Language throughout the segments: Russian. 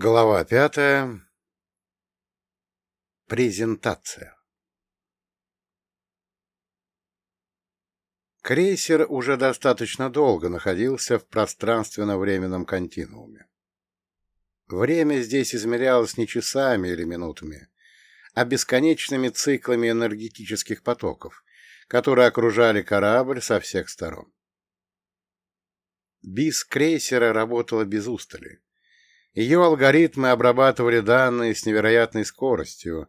Глава пятая. Презентация. Крейсер уже достаточно долго находился в пространственно-временном континууме. Время здесь измерялось не часами или минутами, а бесконечными циклами энергетических потоков, которые окружали корабль со всех сторон. БИС крейсера работала без устали ее алгоритмы обрабатывали данные с невероятной скоростью,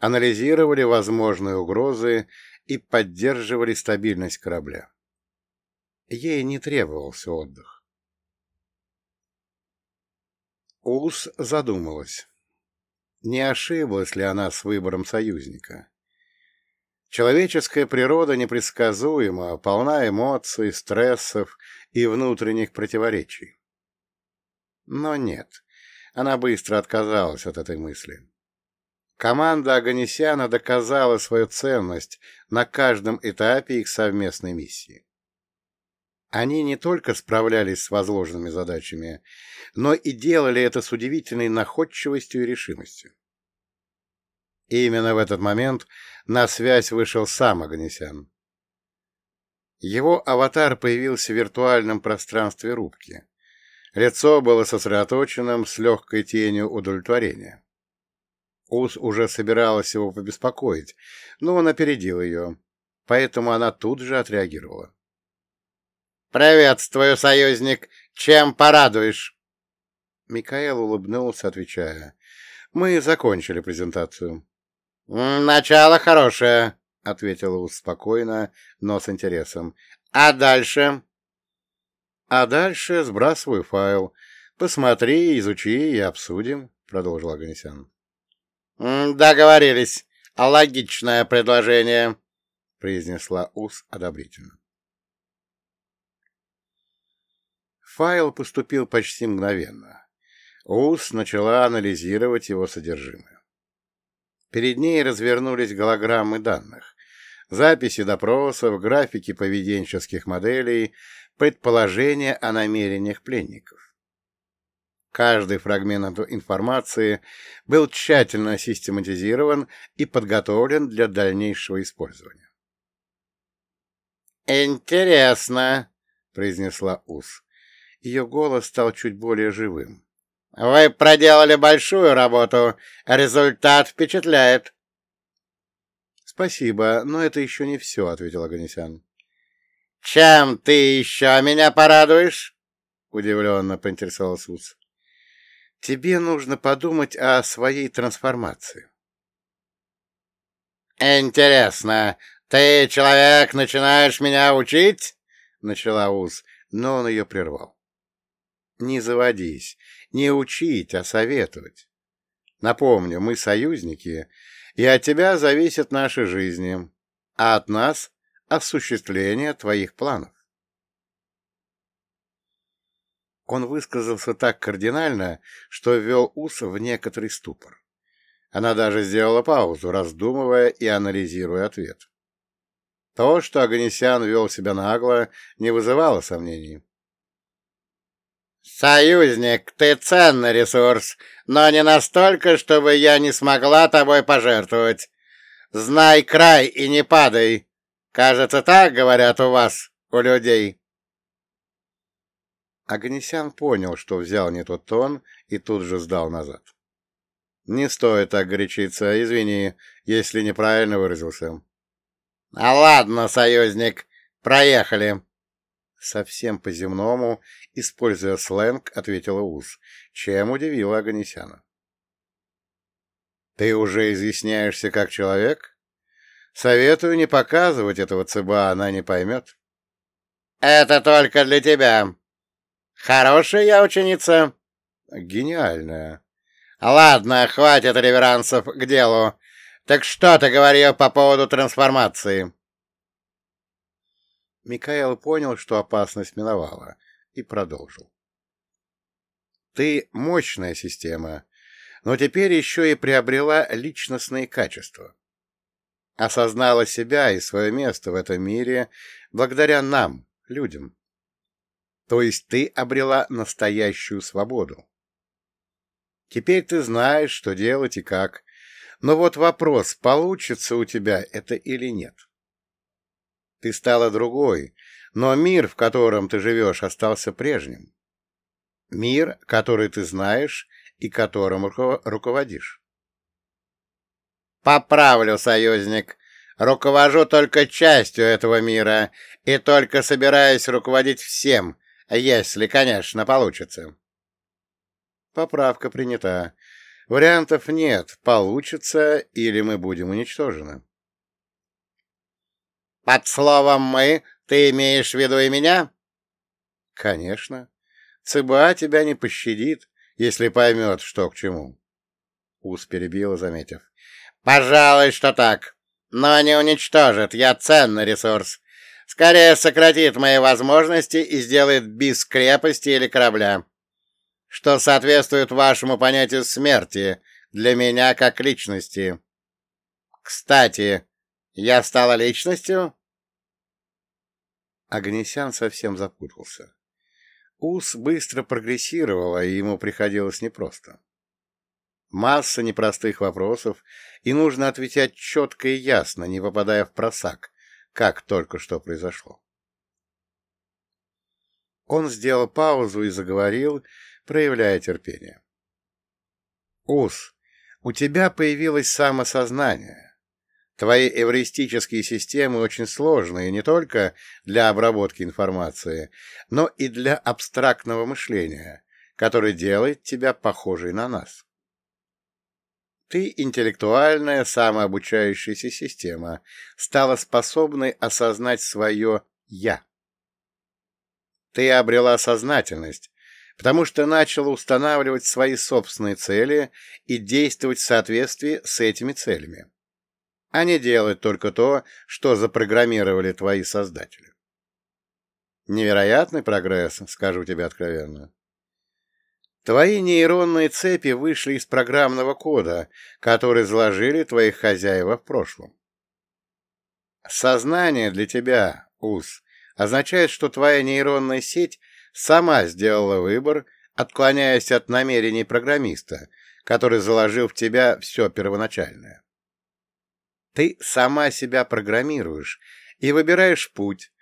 анализировали возможные угрозы и поддерживали стабильность корабля. Ей не требовался отдых. Ус задумалась. Не ошиблась ли она с выбором союзника? Человеческая природа непредсказуема, полна эмоций, стрессов и внутренних противоречий. Но нет, она быстро отказалась от этой мысли. Команда Аганесяна доказала свою ценность на каждом этапе их совместной миссии. Они не только справлялись с возложенными задачами, но и делали это с удивительной находчивостью и решимостью. Именно в этот момент на связь вышел сам Аганесян. Его аватар появился в виртуальном пространстве рубки, Лицо было сосредоточенным с легкой тенью удовлетворения. Ус уже собиралась его побеспокоить, но он опередил ее, поэтому она тут же отреагировала. «Приветствую, союзник! Чем порадуешь?» Микаэл улыбнулся, отвечая. «Мы закончили презентацию». «Начало хорошее», — ответил Ус спокойно, но с интересом. «А дальше?» А дальше сбрасываю файл. Посмотри, изучи и обсудим, — продолжил Аганесян. — Договорились. Логичное предложение, — произнесла УС одобрительно. Файл поступил почти мгновенно. УС начала анализировать его содержимое. Перед ней развернулись голограммы данных, записи допросов, графики поведенческих моделей, предположения о намерениях пленников. Каждый фрагмент информации был тщательно систематизирован и подготовлен для дальнейшего использования. «Интересно», — произнесла Ус. Ее голос стал чуть более живым. «Вы проделали большую работу. Результат впечатляет». «Спасибо, но это еще не все», — ответил Аганесян. «Чем ты еще меня порадуешь?» — удивленно поинтересовался Уц. «Тебе нужно подумать о своей трансформации». «Интересно, ты, человек, начинаешь меня учить?» — начала Уз, но он ее прервал. «Не заводись, не учить, а советовать. Напомню, мы союзники, и от тебя зависят наши жизни, а от нас осуществления твоих планов. Он высказался так кардинально, что ввел Ус в некоторый ступор. Она даже сделала паузу, раздумывая и анализируя ответ. То, что Аганесян вел себя нагло, не вызывало сомнений. «Союзник, ты ценный ресурс, но не настолько, чтобы я не смогла тобой пожертвовать. Знай край и не падай. Кажется, так говорят у вас, у людей. Аганесян понял, что взял не тот тон, и тут же сдал назад. «Не стоит так горячиться, извини, если неправильно выразился». «А ладно, союзник, проехали». Совсем по-земному, используя сленг, ответила Уз, чем удивила Аганесяна. «Ты уже изъясняешься как человек?» Советую не показывать этого цыба, она не поймет. — Это только для тебя. Хорошая я ученица? — Гениальная. — Ладно, хватит реверансов к делу. Так что ты говорил по поводу трансформации? Микаэл понял, что опасность миновала, и продолжил. Ты мощная система, но теперь еще и приобрела личностные качества осознала себя и свое место в этом мире благодаря нам, людям. То есть ты обрела настоящую свободу. Теперь ты знаешь, что делать и как. Но вот вопрос, получится у тебя это или нет. Ты стала другой, но мир, в котором ты живешь, остался прежним. Мир, который ты знаешь и которым руководишь. Поправлю, союзник. Руковожу только частью этого мира и только собираюсь руководить всем, если, конечно, получится. Поправка принята. Вариантов нет, получится или мы будем уничтожены. Под словом «мы» ты имеешь в виду и меня? Конечно. ЦБА тебя не пощадит, если поймет, что к чему. Ус перебила, заметив. Пожалуй, что так. Но не уничтожит, я ценный ресурс. Скорее сократит мои возможности и сделает без крепости или корабля что соответствует вашему понятию смерти для меня как личности. Кстати, я стала личностью? Агнесян совсем запутался. Ус быстро прогрессировала, и ему приходилось непросто. Масса непростых вопросов, и нужно отвечать четко и ясно, не попадая в просак, как только что произошло. Он сделал паузу и заговорил, проявляя терпение. Ус, у тебя появилось самосознание. Твои эвристические системы очень сложные не только для обработки информации, но и для абстрактного мышления, которое делает тебя похожей на нас. Ты интеллектуальная самообучающаяся система, стала способной осознать свое «я». Ты обрела сознательность, потому что начал устанавливать свои собственные цели и действовать в соответствии с этими целями, а не делать только то, что запрограммировали твои создатели. Невероятный прогресс, скажу тебе откровенно. Твои нейронные цепи вышли из программного кода, который заложили твои хозяева в прошлом. Сознание для тебя, УС, означает, что твоя нейронная сеть сама сделала выбор, отклоняясь от намерений программиста, который заложил в тебя все первоначальное. Ты сама себя программируешь и выбираешь путь,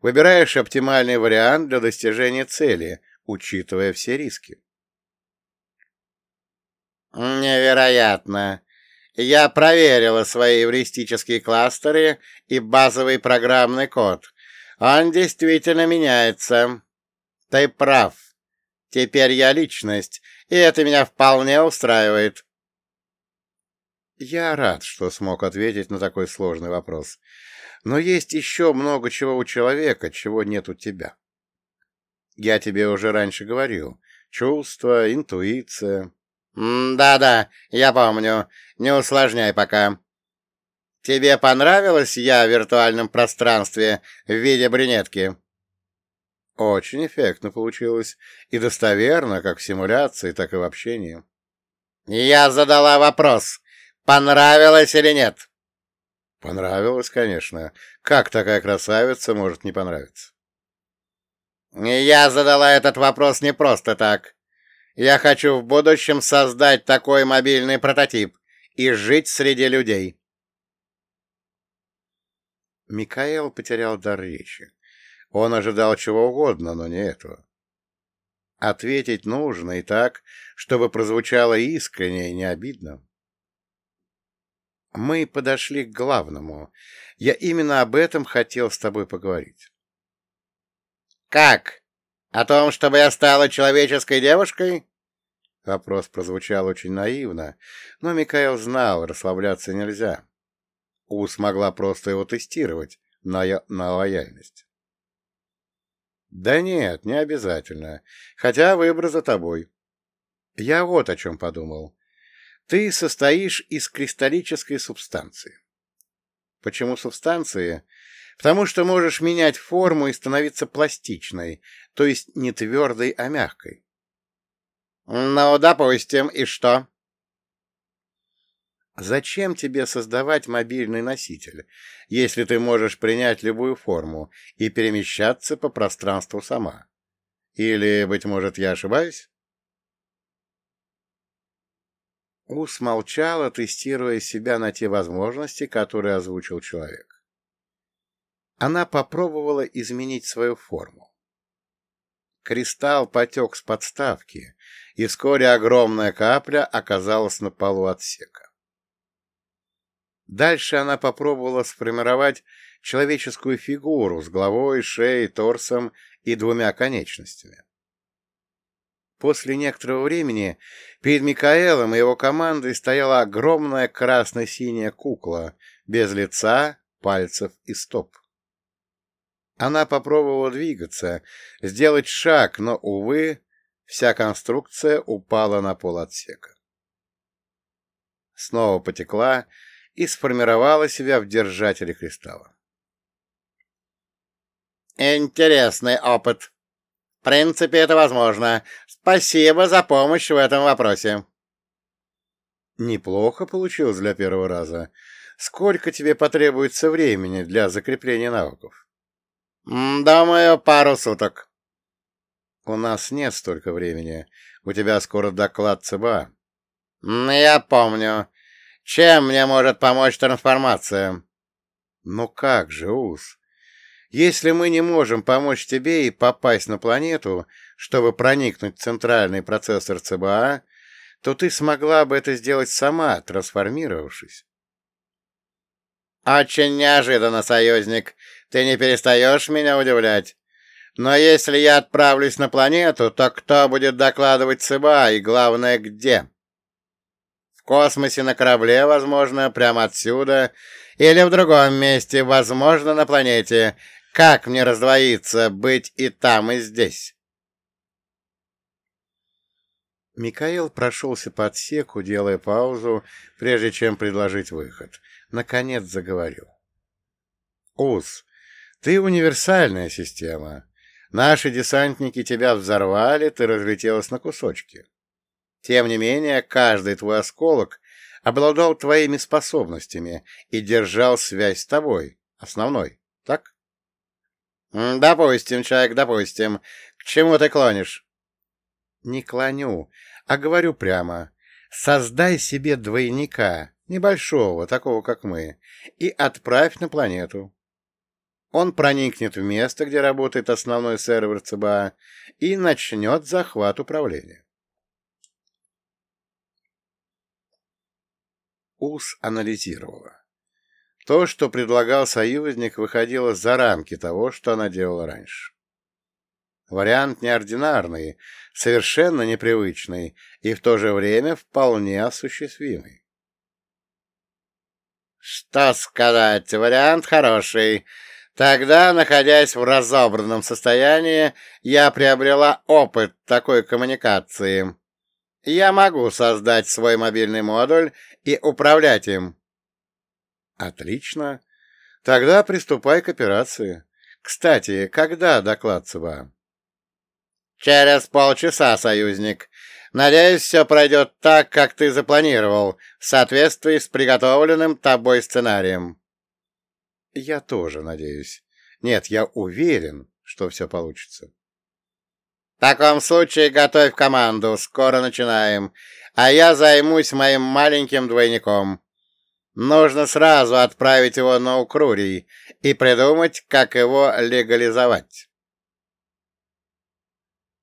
выбираешь оптимальный вариант для достижения цели, учитывая все риски. Невероятно! Я проверила свои эвристические кластеры и базовый программный код. Он действительно меняется. Ты прав. Теперь я личность, и это меня вполне устраивает. Я рад, что смог ответить на такой сложный вопрос. Но есть еще много чего у человека, чего нет у тебя. Я тебе уже раньше говорил. Чувства, интуиция. Да-да, я помню. Не усложняй пока. Тебе понравилось я в виртуальном пространстве в виде брюнетки? Очень эффектно получилось. И достоверно, как в симуляции, так и в общении. Я задала вопрос, понравилось или нет? Понравилось, конечно. Как такая красавица может не понравиться? Я задала этот вопрос не просто так. Я хочу в будущем создать такой мобильный прототип и жить среди людей. Микаэл потерял дар речи. Он ожидал чего угодно, но не этого. Ответить нужно и так, чтобы прозвучало искренне и не обидно. Мы подошли к главному. Я именно об этом хотел с тобой поговорить. «Как? О том, чтобы я стала человеческой девушкой?» Вопрос прозвучал очень наивно, но Микаэл знал, расслабляться нельзя. У смогла просто его тестировать на, на лояльность. Да нет, не обязательно. Хотя выбор за тобой. Я вот о чем подумал. Ты состоишь из кристаллической субстанции. Почему субстанции? Потому что можешь менять форму и становиться пластичной, то есть не твердой, а мягкой. Ну, допустим, и что? Зачем тебе создавать мобильный носитель, если ты можешь принять любую форму и перемещаться по пространству сама? Или, быть может, я ошибаюсь? Ус молчала, тестируя себя на те возможности, которые озвучил человек. Она попробовала изменить свою форму. Кристалл потек с подставки, и вскоре огромная капля оказалась на полу отсека. Дальше она попробовала сформировать человеческую фигуру с головой, шеей, торсом и двумя конечностями. После некоторого времени перед Микаэлом и его командой стояла огромная красно-синяя кукла, без лица, пальцев и стоп. Она попробовала двигаться, сделать шаг, но, увы, вся конструкция упала на пол отсека. Снова потекла и сформировала себя в держателе кристалла. «Интересный опыт», принципе, это возможно. Спасибо за помощь в этом вопросе. Неплохо получилось для первого раза. Сколько тебе потребуется времени для закрепления навыков? Думаю, пару суток. У нас нет столько времени. У тебя скоро доклад ЦБА. Я помню. Чем мне может помочь трансформация? Ну как же, Ус? Если мы не можем помочь тебе и попасть на планету, чтобы проникнуть в центральный процессор ЦБА, то ты смогла бы это сделать сама, трансформировавшись. Очень неожиданно, союзник. Ты не перестаешь меня удивлять. Но если я отправлюсь на планету, то кто будет докладывать ЦБА и, главное, где? В космосе на корабле, возможно, прямо отсюда, или в другом месте, возможно, на планете, как мне раздвоиться, быть и там, и здесь? Микаэл прошелся по отсеку, делая паузу, прежде чем предложить выход. Наконец заговорил. «Уз, ты универсальная система. Наши десантники тебя взорвали, ты разлетелась на кусочки. Тем не менее, каждый твой осколок обладал твоими способностями и держал связь с тобой, основной, так?» «Допустим, человек, допустим. К чему ты клонишь?» «Не клоню, а говорю прямо. Создай себе двойника, небольшого, такого как мы, и отправь на планету. Он проникнет в место, где работает основной сервер ЦБА, и начнет захват управления». УС анализировала. То, что предлагал союзник, выходило за рамки того, что она делала раньше. Вариант неординарный, совершенно непривычный и в то же время вполне осуществимый. Что сказать, вариант хороший. Тогда, находясь в разобранном состоянии, я приобрела опыт такой коммуникации. Я могу создать свой мобильный модуль и управлять им. Отлично. Тогда приступай к операции. Кстати, когда доклад ЦБА? Через полчаса, союзник. Надеюсь, все пройдет так, как ты запланировал, в соответствии с приготовленным тобой сценарием. Я тоже надеюсь. Нет, я уверен, что все получится. В таком случае готовь команду, скоро начинаем, а я займусь моим маленьким двойником. Нужно сразу отправить его на Укрурий и придумать, как его легализовать.